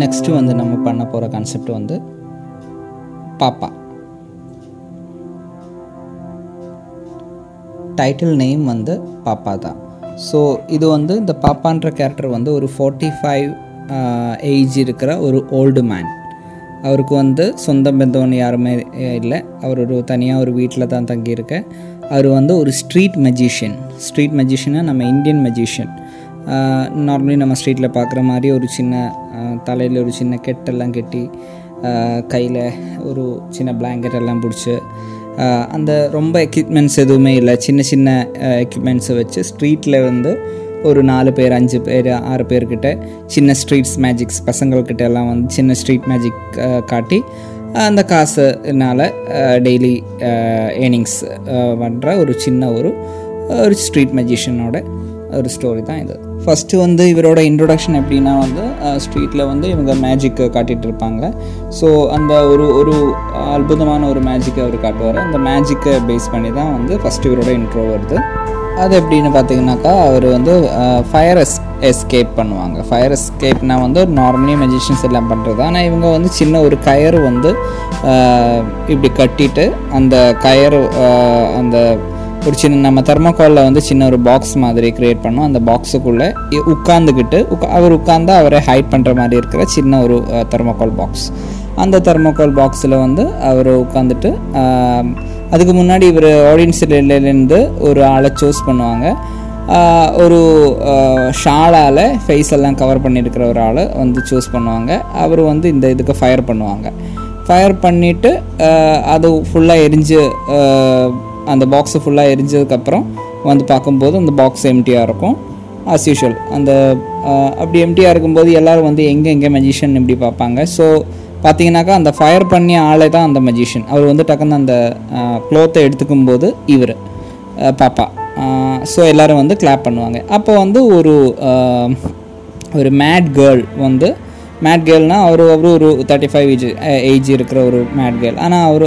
Next வந்து நம்ம பண்ண போகிற கான்செப்ட் வந்து பாப்பா. டைட்டில் நேம் வந்து பாப்பா தான். ஸோ இது வந்து இந்த பாப்பான்ற கேரக்டர் வந்து ஒரு ஃபார்ட்டி ஃபைவ் ஏஜ் இருக்கிற ஒரு ஓல்டு மேன் அவருக்கு வந்து சொந்த பந்தம்னு யாருமே இல்லை. அவர் ஒரு தனியாக ஒரு வீட்டில் தான் தங்கியிருக்க. அவர் வந்து ஒரு ஸ்ட்ரீட் மெஜிஷியன் ஸ்ட்ரீட் மெஜிஷியனாக நம்ம இந்தியன் மெஜிஷியன் நார்மலி நம்ம ஸ்ட்ரீட்டில் பார்க்குற மாதிரி ஒரு சின்ன தலையில் ஒரு சின்ன கெட்டெல்லாம் கட்டி கையில் ஒரு சின்ன பிளாங்கெட் எல்லாம் பிடிச்சி அந்த ரொம்ப எக்யூப்மெண்ட்ஸ் எதுவுமே இல்லை. சின்ன சின்ன எக்யூப்மெண்ட்ஸை வச்சு ஸ்ட்ரீட்டில் வந்து ஒரு நாலு பேர் அஞ்சு பேர் ஆறு பேர்கிட்ட சின்ன ஸ்ட்ரீட்ஸ் மேஜிக்ஸ் பசங்கள்கிட்ட எல்லாம் வந்து சின்ன ஸ்ட்ரீட் மேஜிக் காட்டி அந்த காசுனால் டெய்லி ஏர்னிங்ஸ் பண்ணுற ஒரு சின்ன ஒரு ஒரு ஸ்ட்ரீட் மெஜிஷியனோட ஒரு ஸ்டோரி தான் இது. ஃபஸ்ட்டு வந்து இவரோட இன்ட்ரொடக்ஷன் எப்படின்னா வந்து ஸ்ட்ரீட்டில் வந்து இவங்க மேஜிக்கை காட்டிகிட்டு இருப்பாங்க. ஸோ அந்த ஒரு ஒரு அற்புதமான ஒரு மேஜிக்கை அவர் காட்டுவார். அந்த மேஜிக்கை பேஸ் பண்ணி தான் வந்து ஃபஸ்ட்டு இவரோட இன்ட்ரோ வருது. அது எப்படின்னு பார்த்தீங்கன்னாக்கா அவர் வந்து ஃபயர் எஸ் எஸ்கேப் பண்ணுவாங்க. ஃபயர் எஸ்கேப்னா வந்து நார்மலி மெஜிஷியன்ஸ் எல்லாம் பண்ணுறது ஆனால் இவங்க வந்து சின்ன ஒரு கயர் வந்து இப்படி கட்டிட்டு அந்த கயர் அந்த ஒரு சின்ன நம்ம தெர்மோகாலில் வந்து சின்ன ஒரு பாக்ஸ் மாதிரி க்ரியேட் பண்ணோம். அந்த பாக்ஸுக்குள்ளே உட்காந்துக்கிட்டு உட்கா அவர் உட்காந்து அவரை ஹைட் பண்ணுற மாதிரி இருக்கிற சின்ன ஒரு தெர்மோகால் பாக்ஸ் அந்த தெர்மோகால் பாக்ஸில் வந்து அவர் உட்காந்துட்டு அதுக்கு முன்னாடி இவர் ஆடியன்ஸ்லேருந்து ஒரு ஆளை சூஸ் பண்ணுவாங்க. ஒரு ஷாலால் ஃபேஸ் எல்லாம் கவர் பண்ணியிருக்கிற ஒரு ஆளை வந்து சூஸ் பண்ணுவாங்க. அவர் வந்து இந்த இதுக்கு ஃபயர் பண்ணுவாங்க. ஃபயர் பண்ணிவிட்டு அது ஃபுல்லாக எரிஞ்சு அந்த பாக்ஸை ஃபுல்லாக எரிஞ்சதுக்கப்புறம் வந்து பார்க்கும்போது அந்த பாக்ஸ் எம்டியாக இருக்கும். ஆஸ் யூஷுவல் அந்த அப்படி எம்டியாக இருக்கும்போது எல்லோரும் வந்து எங்கே எங்கே மெஜிஷியன் இப்படி பார்ப்பாங்க. ஸோ பார்த்தீங்கன்னாக்கா அந்த ஃபயர் பண்ணி ஆளே தான் அந்த மெஜிஷியன் அவர் வந்து டக்குன்னு அந்த க்ளோத்தை எடுத்துக்கும் போது இவர் பாப்பா. ஸோ எல்லோரும் வந்து கிளாப் பண்ணுவாங்க. அப்போ வந்து ஒரு ஒரு மேட் கேர்ள் வந்து மேட் கேர்ள்னால் அவர் அவர் ஒரு தேர்ட்டி ஃபைவ் ஏஜ் ஏஜ் இருக்கிற ஒரு மேட் கேர்ள் ஆனால் அவர்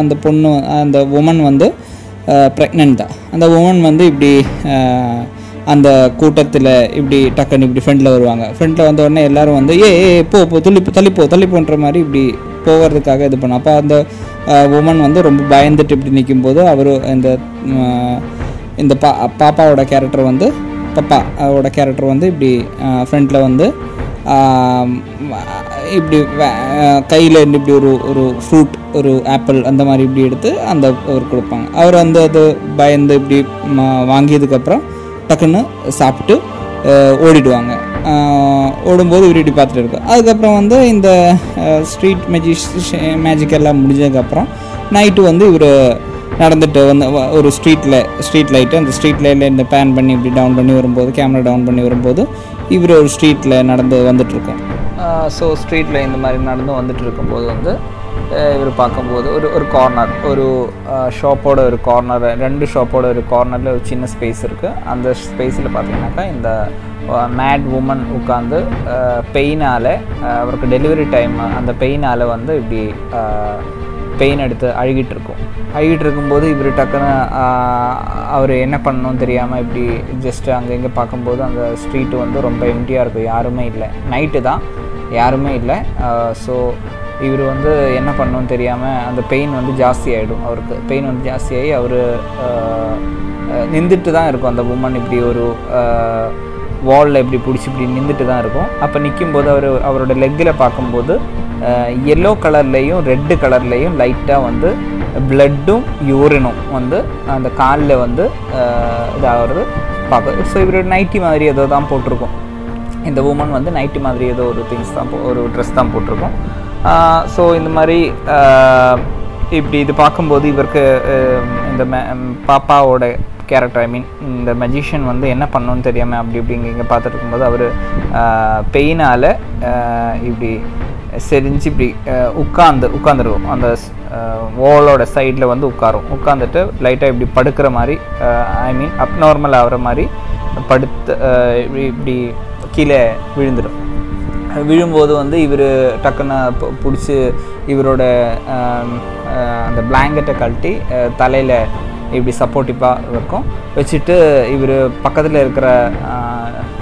அந்த பொண்ணு அந்த உமன் வந்து ப்ரெக்னென்ட் தான். அந்த உமன் வந்து இப்படி அந்த கூட்டத்தில் இப்படி டக்குன்னு இப்படி ஃப்ரெண்டில் வருவாங்க. ஃப்ரெண்டில் வந்த உடனே எல்லோரும் வந்து ஏ ஏ போ போ தள்ளிப்போ தள்ளிப்போ தள்ளிப்போன்ற மாதிரி இப்படி போகிறதுக்காக இது பண்ணோம். அப்போ அந்த உமன் வந்து ரொம்ப பயந்துட்டு இப்படி நிற்கும்போது அவர் இந்த இந்த பா பாப்பாவோட கேரக்டர் வந்து பப்பா அவரோட கேரக்டர் வந்து இப்படி ஃப்ரெண்டில் வந்து இப்படி கையில் இப்படி ஒரு ஒரு ஃப்ரூட் ஒரு ஆப்பிள் அந்த மாதிரி இப்படி எடுத்து அந்த அவர் கொடுப்பாங்க. அவர் வந்து அது பயந்து இப்படி வாங்கியதுக்கப்புறம் டக்குன்னு சாப்பிட்டு ஓடிடுவாங்க. ஓடும்போது இவர் இப்படி பார்த்துட்டு இருக்கும் அதுக்கப்புறம் வந்து இந்த ஸ்ட்ரீட் மேஜிஷ் மேஜிக் எல்லாம் முடிஞ்சதுக்கப்புறம் நைட்டு வந்து இவர் நடந்துட்டு வந்து ஒரு ஸ்ட்ரீட்டில் ஸ்ட்ரீட் லைட்டு அந்த ஸ்ட்ரீட் லைட்டில் இந்த பேன் பண்ணி இப்படி டவுன் பண்ணி வரும்போது கேமரா டவுன் பண்ணி வரும்போது இவர் ஒரு ஸ்ட்ரீட்டில் நடந்து வந்துட்டுருக்கோம் ஸோ ஸ்ட்ரீட்டில் இந்த மாதிரி நடந்து வந்துட்டு இருக்கும்போது வந்து இவர் பார்க்கும்போது ஒரு ஒரு கார்னர் ஒரு ஷாப்போட ஒரு கார்னர் ரெண்டு ஷாப்போட ஒரு கார்னரில் ஒரு சின்ன ஸ்பேஸ் இருக்குது அந்த ஸ்பேஸில் பார்த்தீங்கன்னாக்கா இந்த மேட் உமன் உட்காந்து பெயினால் அவருக்கு டெலிவரி டைம் அந்த பெயினால் வந்து இப்படி பெயின் எடுத்து அழுகிட்டு இருக்கும் அழுகிட்டு இருக்கும்போது இவர் டக்குன்னு அவர் என்ன பண்ணணும்னு தெரியாமல் இப்படி ஜஸ்ட்டு அங்கே இங்கே பார்க்கும்போது அந்த ஸ்ட்ரீட்டு வந்து ரொம்ப எம்டியாக இருக்கும். யாருமே இல்லை. நைட்டு தான். யாருமே இல்லை. ஸோ இவர் வந்து என்ன பண்ணணும்னு தெரியாமல் அந்த பெயின் வந்து ஜாஸ்தி ஆகிடும் அவருக்கு. பெயின் வந்து ஜாஸ்தியாகி அவர் நின்றுட்டு தான் இருக்கும். அந்த உமன் இப்படி ஒரு வாலில் இப்படி பிடிச்சி இப்படி நின்றுட்டு தான் இருக்கும். அப்போ நிற்கும்போது அவர் அவரோட லெக்கில் பார்க்கும்போது எல்லோ கலர்லேயும் ரெட்டு கலர்லேயும் லைட்டாக வந்து பிளட்டும் யூரினும் வந்து அந்த காலில் வந்து இதாகிறது பார்க்க ஸோ இவர் நைட்டி மாதிரி ஏதோ தான் போட்டிருக்கோம். இந்த உமன் வந்து நைட்டி மாதிரி ஏதோ ஒரு திங்ஸ் தான் ஒரு ட்ரெஸ் தான் போட்டிருக்கோம். ஸோ இந்த மாதிரி இப்படி இது பார்க்கும்போது இவருக்கு இந்த பாப்பாவோட கேரக்டர் ஐ மீன் இந்த மெஜிஷியன் வந்து என்ன பண்ணணும்னு தெரியாமல் அப்படி இப்படி இங்கே இங்கே பார்த்துட்டு இருக்கும்போது அவர் பெயினால் இப்படி செரிஞ்சு இப்படி உட்காந்து உட்காந்துருவோம் அந்த ஓலோட சைடில் வந்து உட்காரும். உட்காந்துட்டு லைட்டாக இப்படி படுக்கிற மாதிரி ஐ மீன் அப்நார்மல் ஆகிற மாதிரி படுத்து இப்படி கீழே விழுந்துடும். விழும்போது வந்து இவர் டக்குன்னு பிடிச்சி இவரோட அந்த பிளாங்கெட்டை கழட்டி தலையில் இப்படி சப்போர்ட்டிவாக இருக்கும். வச்சுட்டு இவர் பக்கத்தில் இருக்கிற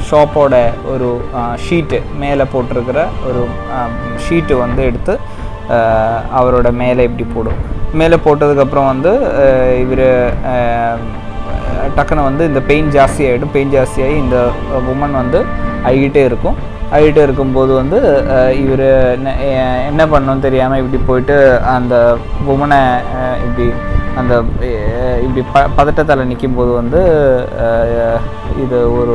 ஷாப்போட ஒரு ஷீட்டு மேலே போட்டிருக்கிற ஒரு ஷீட்டு வந்து எடுத்து அவரோட மேலே இப்படி போடும். மேலே போட்டதுக்கப்புறம் வந்து இவர் டக்குன்னு வந்து இந்த பெயின் ஜாஸ்தி ஆகிடும் பெயின் ஜாஸ்தியாகி இந்த உமன் வந்து அழுகிட்டே இருக்கும். அழுகிட்டே இருக்கும்போது வந்து இவர் என்ன பண்ணணும்னு தெரியாமல் இப்படி போயிட்டு அந்த உமனை இப்படி அந்த இப்படி ப பதட்டத்தில் நிற்கும்போது வந்து இது ஒரு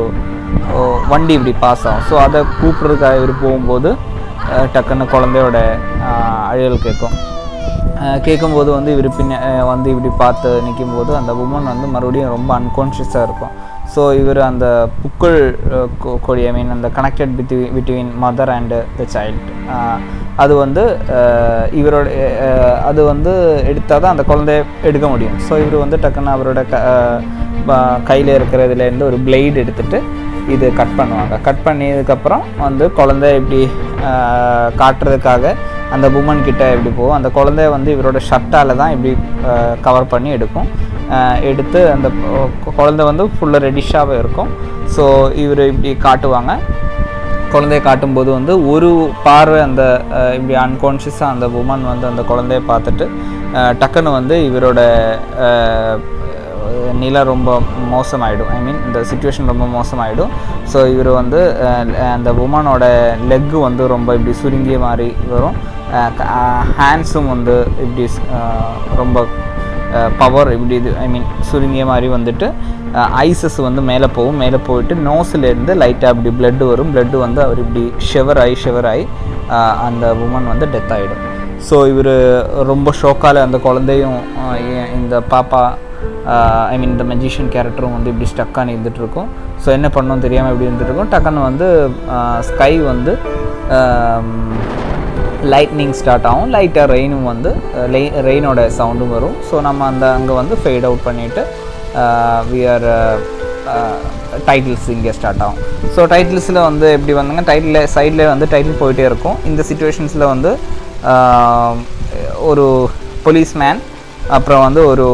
வண்டி இப்படி பாஸ் ஆகும். ஸோ அதை கூப்பிட்றதுக்காக இவர் போகும்போது டக்குன்னு குழந்தையோட அஹ், கேட்கும். கேட்கும்போது வந்து இவர் பின்ன வந்து இப்படி பார்த்து நிற்கும்போது அந்த உமன் வந்து மறுபடியும் ரொம்ப அன்கான்ஷியஸாக இருக்கும். ஸோ இவர் அந்த புக்கள் கொ- கொடி ஐ மீன் அந்த connected between between mother and the child அது வந்து இவரோட அது வந்து எடுத்தால் தான் அந்த குழந்தைய எடுக்க முடியும். ஸோ இவர் வந்து டக்குன்னு அவரோட க கையில் இருக்கிறதுலேருந்து ஒரு பிளேடு எடுத்துகிட்டு இது கட் பண்ணுவாங்க. கட் பண்ணியதுக்கப்புறம் வந்து குழந்தை இப்படி காட்டுறதுக்காக அந்த உமன் கிட்ட இப்படி போகும். அந்த குழந்தைய வந்து இவரோட ஷர்ட்டால் தான் இப்படி கவர் பண்ணி எடுக்கும். எடுத்து அந்த குழந்தை வந்து ஃபுல்லாக ரெடிஷாகவே இருக்கும். ஸோ இவர் இப்படி காட்டுவாங்க. குழந்தைய காட்டும்போது வந்து ஒரு பார்வை அந்த இப்படி அன்கான்ஷியஸாக அந்த உமன் வந்து அந்த குழந்தைய பார்த்துட்டு டக்குன்னு வந்து இவரோட நிலை ரொம்ப மோசமாயிடும். ஐ மீன் இந்த சுச்சுவேஷன் ரொம்ப மோசமாயிடும். ஸோ இவர் வந்து அந்த உமனோட லெக்கு வந்து ரொம்ப இப்படி சுருங்கிய மாதிரி வரும். ஹேண்ட்ஸும் வந்து இப்படி ரொம்ப பவர் இப்படி இது ஐ மீன் சுருங்கிய மாதிரி வந்துட்டு ஐசஸ் வந்து மேலே போகும். மேலே போயிட்டு நோஸ்லேருந்து லைட்டாக அப்படி பிளட்டு வரும். பிளட்டு வந்து அவர் இப்படி ஷெவர் ஆகி ஷெவர் ஆகி அந்த உமன் வந்து டெத் ஆகிடும் ஸோ இவர் ரொம்ப ஷோக்கால் அந்த குழந்தையும் இந்த பாப்பா ஐ மீன் இந்த மெஜிஷியன் கேரக்டரும் வந்து இப்படி ஸ்டக்காக இருந்துட்டு ஸோ என்ன பண்ணணும் தெரியாமல் இப்படி இருந்துட்டுருக்கும். டக்குன்னு வந்து ஸ்கை வந்து லைட்னிங் ஸ்டார்ட் ஆகும். லைட்டாக ரெயினும் வந்து ரெயினோட சவுண்டும் வரும். ஸோ நம்ம அந்த அங்கே வந்து ஃபேட் அவுட் பண்ணிவிட்டு வி ஆர் டைட்டில்ஸ் இங்கே ஸ்டார்ட் ஆகும். ஸோ டைட்டில்ஸில் வந்து எப்படி வந்தாங்க டைட்டில் சைடில் வந்து டைட்டில் போயிட்டே இருக்கும். இந்த சுச்சுவேஷன்ஸில் வந்து ஒரு போலீஸ்மேன் அப்புறம் வந்து ஒரு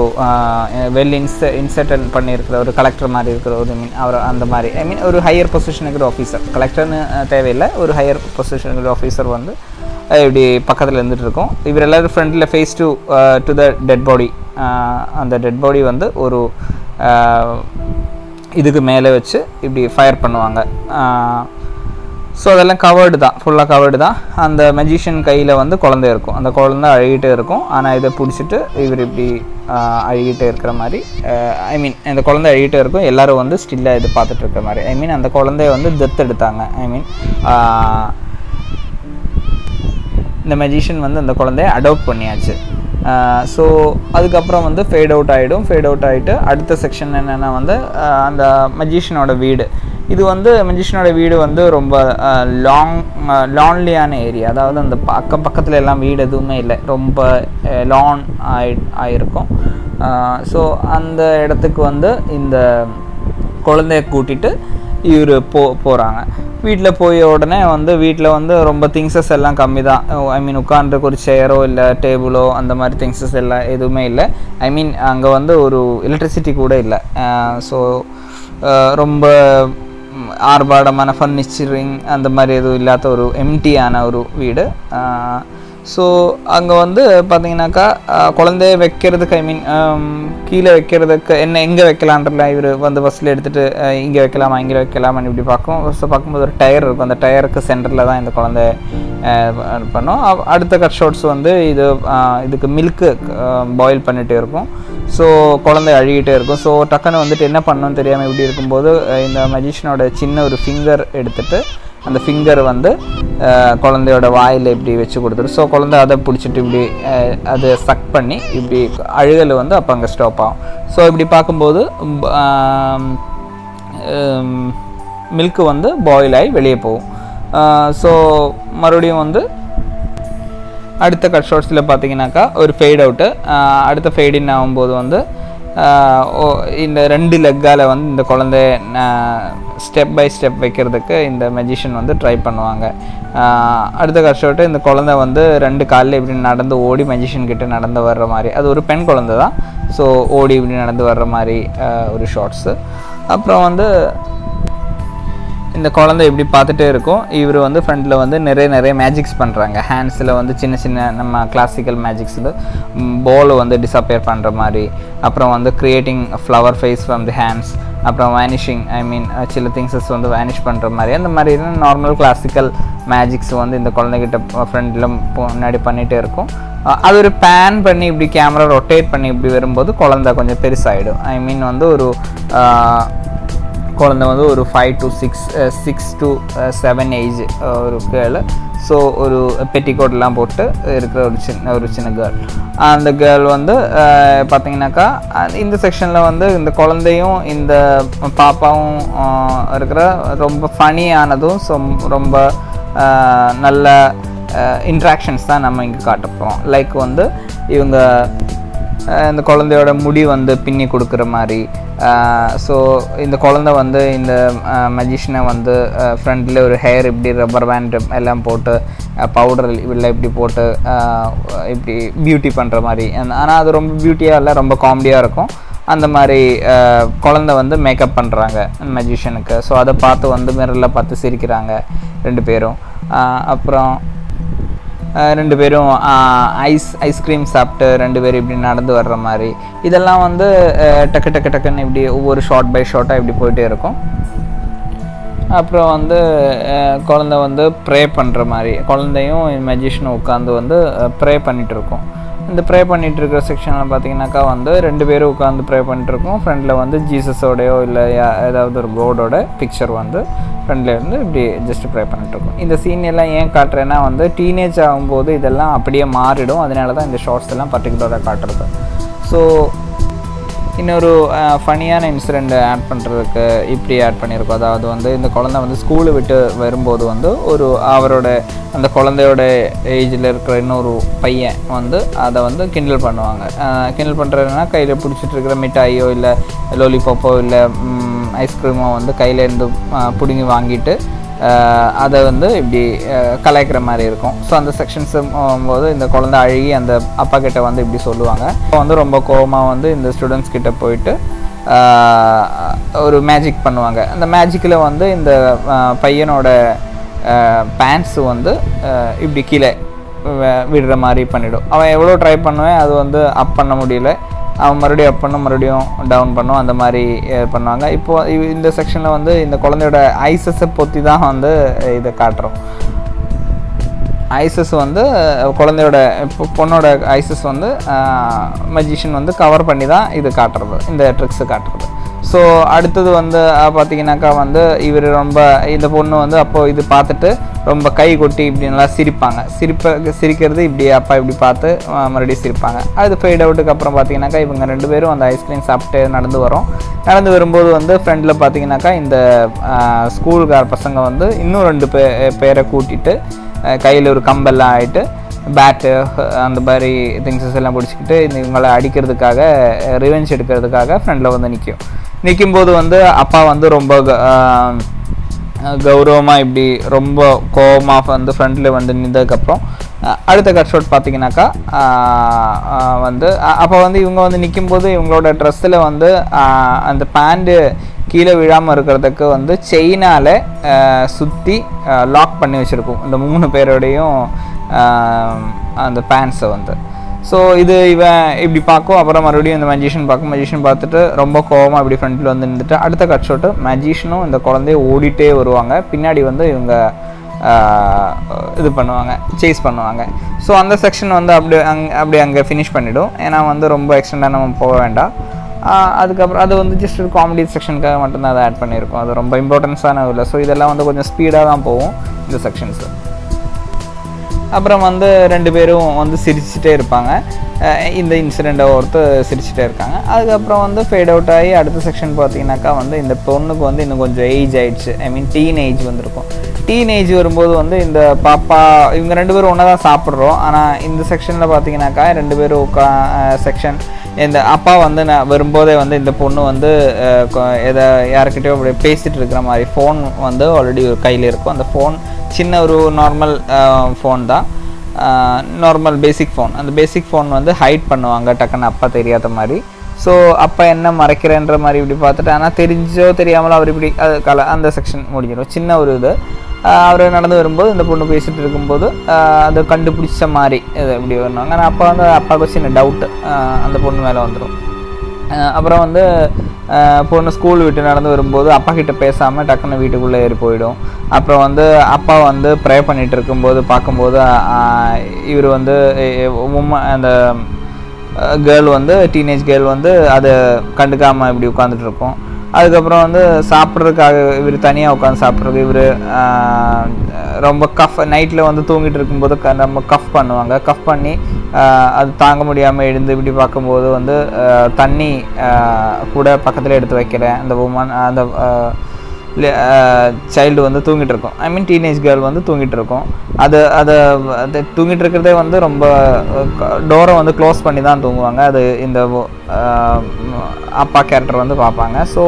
வெல் இன்ச இன்சர்டன் பண்ணியிருக்கிற ஒரு கலெக்டர் மாதிரி இருக்கிற ஒரு மீன் அவர் அந்த மாதிரி. ஐ மீன் ஒரு ஹையர் பொசிஷன் இருக்கிற ஆஃபீஸர் கலெக்டர்னு தேவையில்லை. ஒரு ஹையர் பொசிஷன் இருக்கிற ஆஃபீஸர் வந்து இப்படி பக்கத்தில் இருந்துட்டு இருக்கும். இவர் எல்லாரும் ஃப்ரண்டில் face to to the dead body அந்த டெட் பாடி வந்து ஒரு இதுக்கு மேலே வச்சு இப்படி ஃபயர் பண்ணுவாங்க. ஸோ அதெல்லாம் கவர்டு தான். ஃபுல்லாக கவர்டு தான். அந்த மெஜிஷியன் கையில் வந்து குழந்தை இருக்கும். அந்த குழந்தை அழுகிட்டே இருக்கும். ஆனால் இதை பிடிச்சிட்டு இவர் இப்படி அழுகிட்டே இருக்கிற மாதிரி ஐ மீன் இந்த குழந்தை அழுகிட்டே இருக்கும். எல்லாரும் வந்து ஸ்டில்லாக இது பார்த்துட்டு இருக்கிற மாதிரி. ஐ மீன் அந்த குழந்தைய வந்து டெத் எடுத்தாங்க. ஐ மீன் இந்த மெஜிஷியன் வந்து அந்த குழந்தைய அடாப்ட் பண்ணியாச்சு. ஸோ அதுக்கப்புறம் வந்து ஃபேட் அவுட் ஆகிடும் ஃபேட் அவுட் ஆகிட்டு அடுத்த செக்ஷன் என்னென்னா வந்து அந்த மெஜிஷியனோட வீடு. இது வந்து மெஜிஷியனோட வீடு வந்து ரொம்ப லாங் லான்லியான ஏரியா அதாவது அந்த அக்கம் பக்கத்தில் எல்லாம் வீடு எதுவுமே இல்லை. ரொம்ப லான் ஆயி ஆயிருக்கும். ஸோ அந்த இடத்துக்கு வந்து இந்த குழந்தைய கூட்டிட்டு இவர் போ போகிறாங்க வீட்டில் போய் உடனே வந்து வீட்டில் வந்து ரொம்ப திங்ஸஸ் எல்லாம் கம்மி தான் ஐ மீன் உட்காந்துருக்கு ஒரு சேரோ இல்லை டேபிளோ அந்த மாதிரி திங்ஸஸ் எல்லாம் எதுவுமே இல்லை. ஐ மீன் அங்கே வந்து ஒரு எலக்ட்ரிசிட்டி கூட இல்லை. ஸோ ரொம்ப ஆர்ப்பாடமான ஃபர்னிச்சரிங் அந்த மாதிரி எதுவும் இல்லாத ஒரு எம்டியான ஒரு வீடு. ஸோ அங்கே வந்து பார்த்தீங்கன்னாக்கா குழந்தைய வைக்கிறதுக்கு ஐ மீன் கீழே வைக்கிறதுக்கு என்ன எங்கே வைக்கலான்றல இவர் வந்து பஸ்ஸில் எடுத்துகிட்டு இங்கே வைக்கலாமா இங்கே வைக்கலாமான்னு இப்படி பார்க்கும். ஸோ பார்க்கும்போது ஒரு டயர் இருக்கும். அந்த டயருக்கு சென்டரில் தான் இந்த குழந்தை பண்ணோம். அடுத்த கட் ஷார்ட்ஸ் வந்து இது இதுக்கு மில்க்கு பாயில் பண்ணிகிட்டே இருக்கும். ஸோ குழந்தை அழுகிட்டே இருக்கும். ஸோ டக்குன்னு வந்துட்டு என்ன பண்ணணும்னு தெரியாமல் இப்படி இருக்கும்போது இந்த மஜிஷியனோட சின்ன ஒரு ஃபிங்கர் எடுத்துகிட்டு அந்த ஃபிங்கர் வந்து குழந்தையோட வாயில் இப்படி வச்சு கொடுத்துரு ஸோ குழந்தை அதை பிடிச்சிட்டு இப்படி அதை சக் பண்ணி இப்படி அழுகல் வந்து அப்போ அங்கே ஸ்டாப் ஆகும். ஸோ இப்படி பார்க்கும்போது மில்க்கு வந்து பாயில் ஆகி வெளியே போகும். ஸோ மறுபடியும் வந்து அடுத்த கட் ஷார்ட்ஸில் பார்த்தீங்கன்னாக்கா ஒரு ஃபெய்ட் அவுட்டு அடுத்த ஃபெய்டின் ஆகும்போது வந்து இந்த ரெண்டு லெக்கால் வந்து இந்த குழந்தை ஸ்டெப் பை ஸ்டெப் வைக்கிறதுக்கு இந்த மெஜிஷியன் வந்து ட்ரை பண்ணுவாங்க. அடுத்த கஷ்டப்பட்டு இந்த குழந்தை வந்து ரெண்டு காலில் இப்படி நடந்து ஓடி மெஜிஷியன் கிட்டே நடந்து வர்ற மாதிரி அது ஒரு பெண் குழந்தை தான் ஸோ ஓடி இப்படி நடந்து வர்ற மாதிரி ஒரு ஷார்ட்ஸு அப்புறம் வந்து இந்த குழந்தை இப்படி பார்த்துட்டே இருக்கும். இவர் வந்து ஃப்ரண்டில் வந்து நிறைய நிறைய மேஜிக்ஸ் பண்ணுறாங்க ஹேண்ட்ஸில் வந்து சின்ன சின்ன நம்ம கிளாசிக்கல் மேஜிக்ஸில் பால் வந்து டிஸப்பியர் பண்ணுற மாதிரி. அப்புறம் வந்து creating flower face from the hands அப்புறம் வேனிஷிங் ஐ மீன் சில திங்ஸஸ் வந்து வேனிஷ் பண்ணுற மாதிரி. அந்த மாதிரி நார்மல் கிளாசிக்கல் மேஜிக்ஸ் வந்து இந்த குழந்தைகிட்ட ஃப்ரெண்டில் முன்னாடி பண்ணிகிட்டே இருக்கும். அது ஒரு பேன் பண்ணி இப்படி கேமரா ரொட்டேட் பண்ணி இப்படி வரும்போது குழந்த கொஞ்சம் பெருசாகிடும் ஐ மீன் வந்து ஒரு குழந்தை வந்து ஒரு five to six six to seven age ஒரு கேர்ள் ஸோ ஒரு பெட்டிகோட்லாம் போட்டு இருக்கிற ஒரு சின்ன ஒரு சின்ன கேர்ள் அந்த கேர்ள் வந்து பார்த்திங்கனாக்கா பார்த்தீங்கன்னாக்கா இந்த செக்ஷனில் வந்து இந்த குழந்தையும் இந்த பாப்பாவும் இருக்கிற ரொம்ப ஃபனியானதும் ஸோ ரொம்ப நல்ல இன்ட்ராக்ஷன்ஸ் தான் நம்ம இங்கே காட்டப்போகிறோம் லைக் வந்து இவங்க இந்த குழந்தையோட முடி வந்து பின்னி கொடுக்குற மாதிரி ஸோ இந்த குழந்த வந்து இந்த மஜிஷனை வந்து ஃப்ரண்டில் ஒரு ஹேர் இப்படி ரப்பர் பேண்ட் எல்லாம் போட்டு பவுடர் இல்லை இப்படி போட்டு இப்படி பியூட்டி பண்ணுற மாதிரி. ஆனால் அது ரொம்ப பியூட்டியாக இல்லை ரொம்ப காமெடியாக இருக்கும். அந்த மாதிரி குழந்த வந்து மேக்கப் பண்ணுறாங்க மஜிஷியனுக்கு ஸோ அதை பார்த்து வந்து மிரரில் பார்த்து சிரிக்கிறாங்க ரெண்டு பேரும். அப்புறம் ரெண்டு பேரும் ஐஸ் ஐஸ்கிரீம் சாப்பிட்டு ரெண்டு பேரும் இப்படி நடந்து வர்ற மாதிரி. இதெல்லாம் வந்து டக்கு டக்கு டக்குன்னு இப்படி ஒவ்வொரு ஷார்ட் பை ஷார்ட்டாக இப்படி போயிட்டே இருக்கும். அப்புறம் வந்து குழந்த குழந்தை வந்து ப்ரே பண்ணுற மாதிரி. குழந்தையும் மெஜிஷனும் உட்காந்து வந்து ப்ரே பண்ணிகிட்டு இருக்கோம். இந்த ப்ரே பண்ணிட்டு இருக்கிற செக்ஷனில் பார்த்தீங்கன்னாக்கா வந்து ரெண்டு பேரும் உட்காந்து ப்ரே பண்ணிட்டு இருக்கோம் வந்து ஜீசஸோடையோ இல்லை ஏதாவது ஒரு கோடோட பிக்சர் வந்து ஃப்ரெண்டில் இருந்து இப்படி ஜஸ்ட் ப்ரே பண்ணிட்டு இருக்கோம் இந்த சீன் எல்லாம் ஏன் காட்டுறேன்னா வந்து டீனேஜ் ஆகும்போது இதெல்லாம் அப்படியே மாறிடும். அதனால தான் இந்த ஷார்ட்ஸ் எல்லாம் பர்டிகுலராக காட்டுறது. ஸோ இன்னொரு ஃபனியான இன்சிடெண்ட் ஆட் பண்ணுறதுக்கு இப்படி ஆட் பண்ணியிருக்கோம். அதாவது வந்து இந்த குழந்தை வந்து ஸ்கூலை விட்டு வரும்போது வந்து ஒரு அவரோட அந்த குழந்தையோட ஏஜில் இருக்கிற இன்னொரு பையன் வந்து அதை வந்து கிண்டல் பண்ணுவாங்க. கிண்டல் பண்ணுறதுனா கையில் பிடிச்சிட்டு இருக்கிற மிட்டாயோ இல்லை லோலிபாப்போ இல்லை ஐஸ்கிரீமோ வந்து கையிலேருந்து பிடுங்கி வாங்கிட்டு அதை வந்து இப்படி கலாய்க்கிற மாதிரி இருக்கும். ஸோ அந்த செக்ஷன்ஸ் போது இந்த குழந்தை அழுகி அந்த அப்பா கிட்ட வந்து இப்படி சொல்லுவாங்க. இப்போ வந்து ரொம்ப கோவமாக வந்து இந்த ஸ்டூடெண்ட்ஸ் கிட்ட போயிட்டு ஒரு மேஜிக் பண்ணுவாங்க. அந்த மேஜிக்கில் வந்து இந்த பையனோட பேண்ட்ஸ் வந்து இப்படி கீழே விடுற மாதிரி பண்ணிவிடும் அவன் எவ்வளோ ட்ரை பண்ணுவேன் அது வந்து அப் பண்ண முடியல. அவன் மறுபடியும் அப் பண்ணும் மறுபடியும் டவுன் பண்ணும் அந்த மாதிரி பண்ணுவாங்க. இப்போ இந்த செக்ஷனில் வந்து இந்த குழந்தையோட ஐசஸை பொத்தி தான் வந்து இதை காட்டுறோம். ஐசஸ் வந்து குழந்தையோட இப்போ பொண்ணோட ஐசஸ் வந்து மஜிஷியன் வந்து கவர் பண்ணி தான் இது காட்டுறது இந்த ட்ரிக்ஸு காட்டுறது. ஸோ அடுத்தது வந்து பார்த்திங்கனாக்கா பார்த்தீங்கன்னாக்கா வந்து இவர் ரொம்ப இந்த பொண்ணு வந்து அப்போது இது பார்த்துட்டு ரொம்ப கை கொட்டி இப்படி நல்லா சிரிப்பாங்க. சிரிப்ப சிரிக்கிறது இப்படி அப்பா இப்படி பார்த்து மறுபடியும் சிரிப்பாங்க. அது ஃபெய்ட் அவுட்டுக்கு அப்புறம் பார்த்தீங்கன்னாக்கா இவங்க ரெண்டு பேரும் அந்த ஐஸ்கிரீம் சாப்பிட்டு நடந்து வரோம். நடந்து வரும்போது வந்து ஃப்ரெண்டில் பார்த்தீங்கன்னாக்கா இந்த ஸ்கூலுக்கார பசங்க வந்து இன்னும் ரெண்டு பே பேரை கூட்டிட்டு கையில் ஒரு கம்பெல்லாம் ஆகிட்டு பேட்டு அந்த மாதிரி திங்ஸஸ் எல்லாம் பிடிச்சிக்கிட்டு இந்த இவங்களை அடிக்கிறதுக்காக ரிவெஞ்ச் எடுக்கிறதுக்காக ஃப்ரெண்டில் வந்து நிற்கும் நிற்கும்போது வந்து அப்பா வந்து ரொம்ப க- கௌரவமாக இப்படி ரொம்ப கோவமாக வந்து ஃப்ரண்ட்டில் வந்து நின்றதுக்கப்புறம் அடுத்த கட் ஷாட் பார்த்தீங்கன்னாக்கா வந்து அப்போ வந்து இவங்க வந்து நிற்கும்போது இவங்களோட ட்ரெஸ்ஸில் வந்து அந்த பேண்ட்டு கீழே விழாமல் இருக்கிறதுக்கு வந்து செயினால் சுற்றி லாக் பண்ணி வச்சுருக்கும். இந்த மூணு பேரோடையும் அந்த பேண்ட்ஸை வந்து. ஸோ இது இவன் இப்படி பார்க்கும் அப்புறம் மறுபடியும் இந்த மேஜிஷியன் பார்க்கும். மேஜிஷியன் பார்த்துட்டு ரொம்ப கோவமாக இப்படி ஃப்ரண்ட்டில் வந்து நின்றுட்டு அடுத்த கட் ஷோட்டு மஜிஷியனும் இந்த குழந்தைய ஓடிட்டே வருவாங்க. பின்னாடி வந்து இவங்க இது பண்ணுவாங்க சேஸ் பண்ணுவாங்க. ஸோ அந்த செக்ஷன் வந்து அப்படி அங் அப்படி அங்கே ஃபினிஷ் பண்ணிவிடும் ஏன்னா வந்து ரொம்ப எக்ஸ்டெண்டாக நம்ம போக வேண்டாம். அதுக்கப்புறம் அது வந்து ஜஸ்ட் ஒரு காமெடி செக்ஷனுக்காக மட்டும்தான் அதை ஆட் பண்ணியிருக்கோம். அது ரொம்ப இம்பார்ட்டன்ஸான இல்லை. ஸோ இதெல்லாம் வந்து கொஞ்சம் ஸ்பீடாக தான் போகும் இந்த செக்ஷன்ஸு அப்புறம் வந்து ரெண்டு பேரும் வந்து சிரிச்சுட்டே இருப்பாங்க. இந்த இன்சிடெண்ட்டை ஒருத்தர் சிரிச்சுட்டே இருக்காங்க. அதுக்கப்புறம் வந்து ஃபேட் அவுட் ஆகி அடுத்த செக்ஷன் பார்த்தீங்கன்னாக்கா வந்து இந்த பொண்ணுக்கு வந்து இன்னும் கொஞ்சம் ஏஜ் ஆயிடுச்சு. ஐ மீன் டீன் ஏஜ் வந்திருக்கும். டீன் ஏஜ் வரும்போது வந்து இந்த பாப்பா இவங்க ரெண்டு பேரும் ஒன்றா தான் சாப்பிட்றோம். ஆனால் இந்த செக்ஷனில் பார்த்தீங்கன்னாக்கா ரெண்டு பேரும் உட்கா செக்ஷன் இந்த அப்பா வந்து நான் வரும்போதே வந்து இந்த பொண்ணு வந்து எதை யாருக்கிட்டயோ அப்படி பேசிகிட்டு இருக்கிற மாதிரி ஃபோன் வந்து ஆல்ரெடி ஒரு கையில் இருக்கும். அந்த ஃபோன் சின்ன ஒரு நார்மல் ஃபோன் தான். நார்மல் பேசிக் ஃபோன் அந்த பேசிக் ஃபோன் வந்து ஹைட் பண்ணுவாங்க டக்குன்னு அப்பா தெரியாத மாதிரி. ஸோ அப்பா என்ன மறைக்கிறேன்ற மாதிரி இப்படி பார்த்துட்டு ஆனால் தெரிஞ்சோ தெரியாமலோ அவர் இப்படி அது கல அந்த செக்ஷன் முடிஞ்சிடும். சின்ன ஒரு இது. அவர் நடந்து வரும்போது இந்த பொண்ணு பேசிகிட்டு இருக்கும்போது ஆஹ் அதை கண்டுபிடிச்ச மாதிரி இது இப்படி வரணும் ஆனால் அப்பா வந்து அப்பாவுக்கு சின்ன டவுட்டு அந்த பொண்ணு மேலே வந்துடும் அப்புறம் வந்து பொண்ணு ஸ்கூல் விட்டு நடந்து வரும்போது அப்பா கிட்ட பேசாமல் டக்குன்னு வீட்டுக்குள்ளே ஏறி போயிடும். அப்புறம் வந்து அப்பா வந்து ப்ரே பண்ணிகிட்டு இருக்கும்போது பார்க்கும்போது இவர் வந்து உம அந்த கேர்ள் வந்து டீனேஜ் கேர்ள் வந்து அதை கண்டுக்காமல் இப்படி உட்காந்துட்டு இருக்கும். அதுக்கப்புறம் வந்து சாப்பிட்றதுக்காக இவர் தனியாக உட்காந்து சாப்பிட்றதுக்கு இவர் ரொம்ப கஃப் நைட்டில் வந்து தூங்கிட்டு இருக்கும்போது க நம்ம கஃப் பண்ணுவாங்க. கஃப் பண்ணி அது தாங்க முடியாமல் எழுந்து இப்படி பார்க்கும்போது வந்து தண்ணி கூட பக்கத்தில் எடுத்து வைக்கிறேன். அந்த உமன் அந்த சைல்டு வந்து தூங்கிட்டு இருக்கும் ஐ மீன் டீனேஜ் கேர்ள் வந்து தூங்கிட்டு இருக்கும் அது அதை அது தூங்கிட்டு இருக்கிறதே வந்து ரொம்ப டோரை வந்து க்ளோஸ் பண்ணி தான் தூங்குவாங்க. அது இந்த அப்பா கேரக்டர் வந்து பார்ப்பாங்க. ஸோ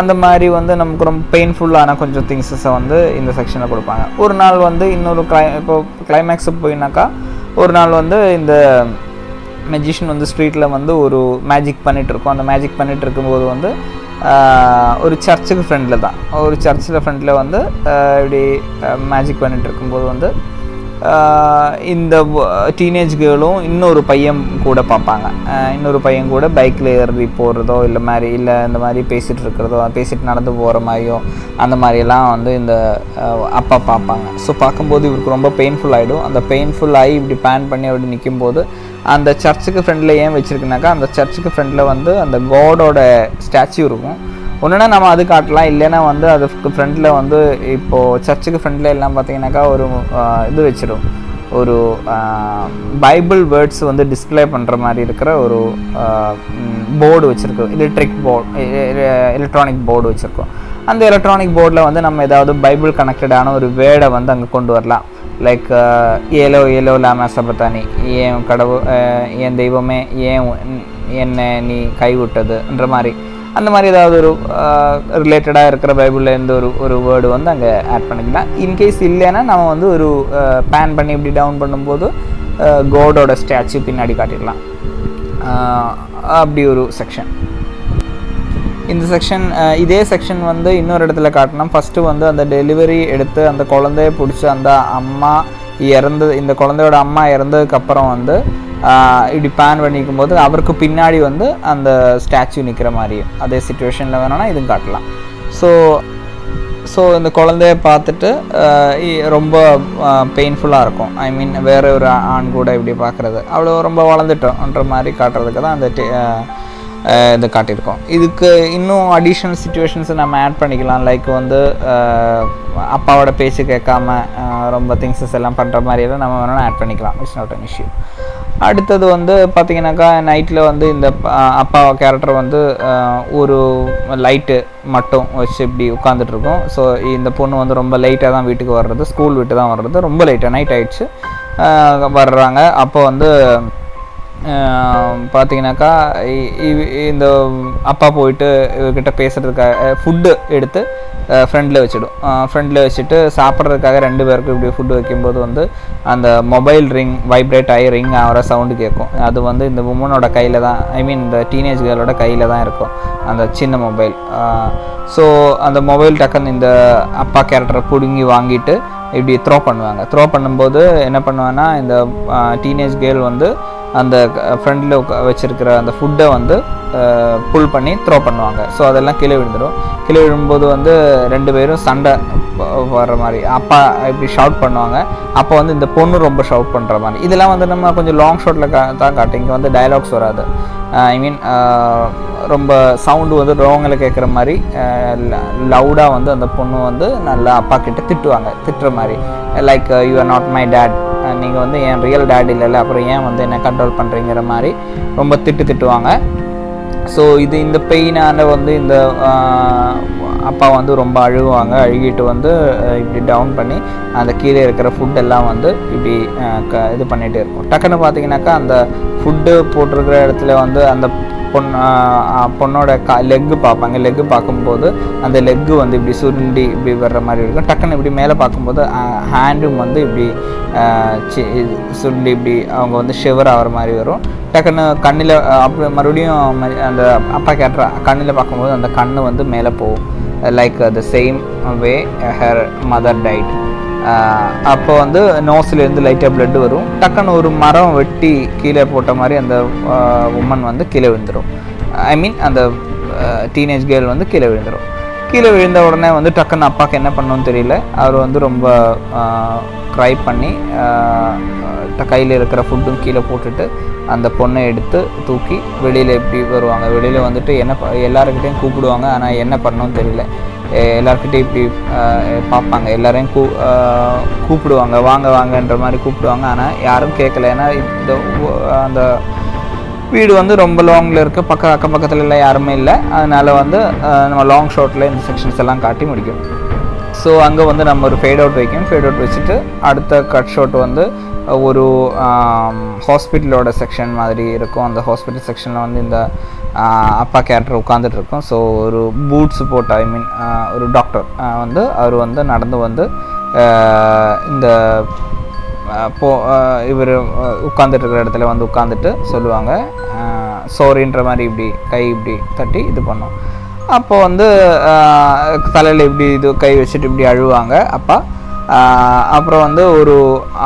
அந்த மாதிரி வந்து நமக்கு ரொம்ப பெயின்ஃபுல்லான கொஞ்சம் திங்ஸஸை வந்து இந்த செக்ஷனில் கொடுப்பாங்க. ஒரு நாள் வந்து இன்னொரு கிளை இப்போ கிளைமேக்ஸுக்கு போயினாக்கா ஒரு நாள் வந்து இந்த மெஜிஷியன் வந்து ஸ்ட்ரீட்டில் வந்து ஒரு மேஜிக் பண்ணிகிட்ருக்கோம் அந்த மேஜிக் பண்ணிகிட்டு இருக்கும்போது வந்து ஒரு சர்ச்சுக்கு ஃப்ரெண்டில் தான். ஒரு சர்ச்சில் ஃப்ரெண்டில் வந்து இப்படி மேஜிக் பண்ணிட்டு இருக்கும்போது வந்து இந்த டீனேஜ் கேர்ளும் இன்னொரு பையன் கூட பார்ப்பாங்க. இன்னொரு பையன் கூட பைக்கில் ஏறி போகிறதோ இல்லை மாதிரி இல்லை இந்த மாதிரி பேசிகிட்டு இருக்கிறதோ பேசிட்டு நடந்து போகிற மாதிரியோ அந்த மாதிரியெல்லாம் வந்து இந்த அப்பா பார்ப்பாங்க. ஸோ பார்க்கும்போது இவருக்கு ரொம்ப பெயின்ஃபுல் ஆகிடும் அந்த பெயின்ஃபுல் ஆகி இப்படி பேன் பண்ணி அப்படி நிற்கும்போது அந்த சர்ச்சுக்கு ஃப்ரெண்டில் ஏன் வச்சுருக்குனாக்கா அந்த சர்ச்சுக்கு ஃப்ரெண்டில் வந்து அந்த காடோட ஸ்டாச்சு இருக்கும். ஒன்றுனா நம்ம அது காட்டலாம் இல்லைன்னா வந்து அதுக்கு ஃப்ரெண்டில் வந்து இப்போது சர்ச்சுக்கு ஃப்ரெண்டில் எல்லாம் பார்த்தீங்கன்னாக்கா ஒரு இது வச்சிடும் ஒரு பைபிள் வேர்ட்ஸ் வந்து டிஸ்ப்ளே பண்ணுற மாதிரி இருக்கிற ஒரு போர்டு வச்சுருக்கோம் எலக்ட்ரிக் போர்டு எலக்ட்ரானிக் போர்டு வச்சுருக்கோம். அந்த எலக்ட்ரானிக் போர்டில் வந்து நம்ம ஏதாவது பைபிள் கனெக்டடான ஒரு வேர்டை வந்து அங்கே கொண்டு வரலாம். லைக் uh, ஏலோ ஏலோ லாமா சபத்தானி ஏன் கடவுள் என் தெய்வமே ஏன் என்னை நீ கைவிட்டதுன்ற மாதிரி. அந்த மாதிரி ஏதாவது ஒரு ரிலேட்டடாக இருக்கிற பைபிளில் ஒரு ஒரு வேர்டு வந்து அங்கே ஆட் பண்ணிக்கலாம். இன்கேஸ் இல்லைன்னா நம்ம வந்து ஒரு பேன் பண்ணி இப்படி டவுன் பண்ணும்போது கோடோட ஸ்டாச்சு பின்னாடி காட்டிடலாம். அப்படி ஒரு செக்ஷன் இந்த செக்ஷன் இதே செக்ஷன் வந்து இன்னொரு இடத்துல காட்டணும். ஃபஸ்ட்டு வந்து அந்த டெலிவரி எடுத்து அந்த குழந்தைய பிடிச்சி அந்த அம்மா இறந்து இந்த குழந்தையோட அம்மா இறந்ததுக்கப்புறம் வந்து இப்படி பேன் பண்ணிக்கும் போது அவருக்கு பின்னாடி வந்து அந்த ஸ்டாச்சு நிற்கிற மாதிரியும் அதே சுச்சுவேஷனில் வேணும்னா இதுவும் காட்டலாம். ஸோ ஸோ இந்த குழந்தைய பார்த்துட்டு இ- ரொம்ப பெயின்ஃபுல்லாக இருக்கும். ஐ மீன் வேறு ஒரு ஆண் கூட இப்படி பார்க்குறது. அவ்வளோ ரொம்ப வளர்ந்துட்டோன்ற மாதிரி காட்டுறதுக்கு தான் அந்த இது காட்டியிருக்கோம். இதுக்கு இன்னும் அடிஷ்னல் சுச்சுவேஷன்ஸை நம்ம ஆட் பண்ணிக்கலாம். லைக் வந்து அப்பாவோட பேச்சு கேட்காம ரொம்ப திங்ஸஸ் எல்லாம் பண்ணுற மாதிரியெல்லாம் நம்ம வேணாலும் ஆட் பண்ணிக்கலாம். இட்ஸ் நாட் அன் இஷ்யூ அடுத்தது வந்து பார்த்தீங்கன்னாக்கா நைட்டில் வந்து இந்த அப்பா கேரக்டர் வந்து ஒரு லைட்டு மட்டும் வச்சு இப்படி உட்காந்துட்ருக்கோம் ஸோ இந்த பொண்ணு வந்து ரொம்ப லைட்டாக தான் வீட்டுக்கு வர்றது ஸ்கூல் விட்டு தான் வர்றது. ரொம்ப லைட்டாக நைட் ஆயிடுச்சு. வர்றாங்க. அப்போ வந்து பார்த்தீங்கன்னாக்கா இ- இந்த அப்பா போயிட்டு இவர்கிட்ட பேசுகிறதுக்காக ஃபுட்டு எடுத்து ஃப்ரெண்டில் வச்சிடும். ஃப்ரெண்டில் வச்சுட்டு சாப்பிட்றதுக்காக ரெண்டு பேருக்கும் இப்படி ஃபுட்டு வைக்கும்போது வந்து அந்த மொபைல் ரிங் வைப்ரேட் ஆகி ரிங் ஆகிற சவுண்டு கேட்கும். அது வந்து இந்த உமனோட கையில் தான் ஐ மீன் இந்த டீனேஜ் கேர்ளோட கையில் தான் இருக்கும் அந்த சின்ன மொபைல் ஸோ அந்த மொபைல் டக்குன்னு இந்த அப்பா கேரக்டரை பிடுங்கி வாங்கிட்டு இப்படி த்ரோ பண்ணுவாங்க. த்ரோ பண்ணும்போது என்ன பண்ணுவாங்கன்னா இந்த டீனேஜ் கேர்ள் வந்து அந்த ஃப்ரண்டில் வச்சிருக்கிற அந்த ஃபுட்டை வந்து புல் பண்ணி த்ரோ பண்ணுவாங்க. ஸோ அதெல்லாம் கீழே விழுந்துடும் கீழே விழும்போது வந்து ரெண்டு பேரும் சண்டை வர்ற மாதிரி அப்பா இப்படி ஷவுட் பண்ணுவாங்க. அப்போ வந்து இந்த பொண்ணு ரொம்ப ஷவுட் பண்ணுற மாதிரி. இதெல்லாம் வந்து நம்ம கொஞ்சம் லாங் ஷாட்டில் கா தான் காட்டும். இங்கே வந்து டயலாக்ஸ் வராது. ஐ மீன் ரொம்ப சவுண்டு வந்து ரோங்கில் கேட்குற மாதிரி லவுடாக வந்து அந்த பொண்ணு வந்து நல்லா அப்பா கிட்ட திட்டுவாங்க. திட்டுற மாதிரி. Like you are not my dad நீங்கள் வந்து என் ரியல் டேட் இல்லைல்ல அப்புறம் ஏன் வந்து என்ன கண்ட்ரோல் பண்ணுறீங்கிற மாதிரி ரொம்ப திட்டு திட்டுவாங்க. ஸோ இது இந்த பெயினால் வந்து இந்த அப்பா வந்து ரொம்ப அழுகுவாங்க அழுகிட்டு வந்து இப்படி டவுன் பண்ணி அந்த கீழே இருக்கிற ஃபுட் எல்லாம் வந்து இப்படி க இது பண்ணிகிட்டே இருக்கும். டக்குன்னு பார்த்தீங்கன்னாக்கா அந்த ஃபுட்டு போட்டிருக்கிற இடத்துல வந்து அந்த பொண் பொண்ணோட கா லெக்கு பார்ப்பாங்க. லெக்கு பார்க்கும்போது அந்த லெக்கு வந்து இப்படி சுருண்டி இப்படி வர்ற மாதிரி இருக்கும். டக்குன்னு இப்படி மேலே பார்க்கும்போது ஹேண்டும் வந்து இப்படி சி- சுருண்டி இப்படி அவங்க வந்து ஷிவர் ஆகிற மாதிரி வரும். டக்குன்னு கண்ணில் அப்படி மறுபடியும் அந்த அப்பா கேட்டுற கண்ணில் பார்க்கும்போது அந்த கண்ணு வந்து மேலே போகும். Like the same way her mother died அப்போ வந்து நோஸ்லேருந்து லைட்டாக பிளட் வரும். டக்குன்னு ஒரு மரம் வெட்டி கீழே போட்ட மாதிரி அந்த உமன் வந்து கீழே விழுந்துடும் ஐ மீன் அந்த டீனேஜ் கேர்ள் வந்து கீழே விழுந்துடும் கீழே விழுந்த உடனே வந்து டக்குன்னு அப்பாவுக்கு என்ன பண்ணணும்னு தெரியல. அவர் வந்து ரொம்ப க்ரை பண்ணி கையில் இருக்கிற ஃபுட்டும் கீழே போட்டுட்டு அந்த பொண்ணை எடுத்து தூக்கி வெளியில் எப்படி வருவாங்க? வெளியில் வந்துட்டு என்ன எல்லாருக்கிட்டையும் கூப்பிடுவாங்க. ஆனால் என்ன பண்ணணும்னு தெரியல. எல்லாருக்கிட்டையும் இப்படி பார்ப்பாங்க. எல்லாரையும் கூ கூப்பிடுவாங்க. வாங்க வாங்கன்ற மாதிரி கூப்பிடுவாங்க. ஆனால் யாரும் கேட்கல ஏன்னா இந்த அந்த வீடு வந்து ரொம்ப லாங்கில் இருக்க. பக்க அக்கம் பக்கத்தில் எல்லாம் யாருமே இல்லை. அதனால் வந்து நம்ம லாங் ஷாட்டில் இந்த செக்ஷன்ஸ் எல்லாம் காட்டி முடிக்கும். ஸோ அங்கே வந்து நம்ம ஒரு ஃபேட் அவுட் வைக்கணும். ஃபேட் அவுட் வச்சுட்டு அடுத்த கட் ஷாட் வந்து ஒரு ஹாஸ்பிட்டலோட செக்ஷன் மாதிரி இருக்கும். அந்த ஹாஸ்பிட்டல் செக்ஷனில் வந்து இந்த அப்பா கேரக்டர் உட்காந்துட்டு இருக்கும். ஸோ ஒரு பூட்ஸ் போட்ட ஐ மீன் ஒரு டாக்டர் வந்து அவர் வந்து நடந்து வந்து இந்த போ இவர் உட்காந்துட்டு இருக்கிற இடத்துல வந்து உட்காந்துட்டு சொல்லுவாங்க. சோரின்ற மாதிரி இப்படி கை இப்படி தட்டி இது பண்ணும். அப்போ வந்து தலையில் இப்படி இது கை வச்சுட்டு இப்படி அழுவாங்க. அப்பா அப்புறம் வந்து ஒரு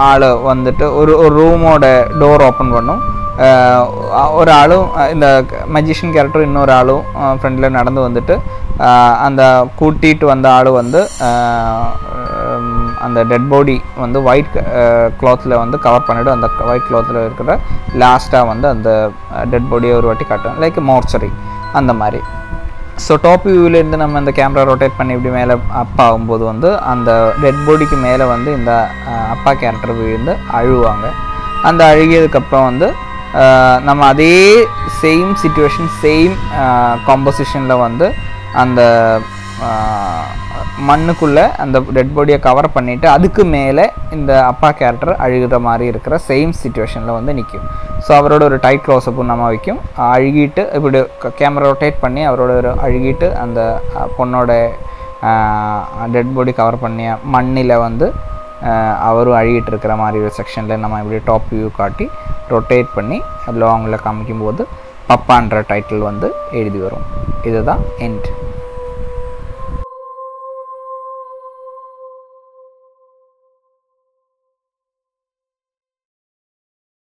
ஆள் வந்துட்டு ஒரு ஒரு ரூமோட டோர் ஓப்பன் பண்ணும். ஒரு ஆளும் இந்த மஜிஷியன் கேரக்டர் இன்னொரு ஆளும் ஃப்ரெண்டில் நடந்து வந்துட்டு அந்த கூட்டிகிட்டு வந்த ஆள் வந்து அந்த டெட் பாடி வந்து ஒயிட் கிளாத்தில் uh, வந்து கவர் பண்ணிவிட்டு அந்த ஒயிட் கிளாத்தில் இருக்கிற லாஸ்ட்டாக வந்து அந்த uh, டெட் பாடியை ஒரு வாட்டி காட்டும் லைக் மோர்ச்சரி அந்த மாதிரி. ஸோ டாப் வியூவிலேருந்து நம்ம இந்த கேமரா ரொட்டேட் பண்ணி இப்படி மேலே அப் ஆகும்போது வந்து அந்த டெட் பாடிக்கு மேலே வந்து இந்த uh, அப்பா கேரக்டர் விழுந்து அழுவாங்க. அந்த அழுகியதுக்கப்புறம் வந்து நம்ம அதே சேம் சுச்சுவேஷன் சேம் காம்போசிஷனில் வந்து அந்த மண்ணுக்குள்ளே அந்த டெட் பாடியை கவர் பண்ணிவிட்டு அதுக்கு மேலே இந்த அப்பா கேரக்டர் அழுகிற மாதிரி இருக்கிற சேம் சுச்சுவேஷனில் வந்து நிற்கும் ஸோ அவரோட ஒரு டைட் க்ளோஸ்அப்பும் நம்ம வைக்கும். அழுகிட்டு இப்படி கேமரா ரொட்டேட் பண்ணி அவரோட ஒரு அழுகிட்டு அந்த பொண்ணோட டெட் பாடி கவர் பண்ணிய மண்ணில் வந்து அவரும் அழுகிட்டு இருக்கிற மாதிரி ஒரு செக்ஷனில் நம்ம இப்படி டாப் வியூ காட்டி ரொட்டேட் பண்ணி லாங்கில் காமிக்கும்போது பப்பான்ற டைட்டில் வந்து எழுதி வரும். இதுதான் எண்ட்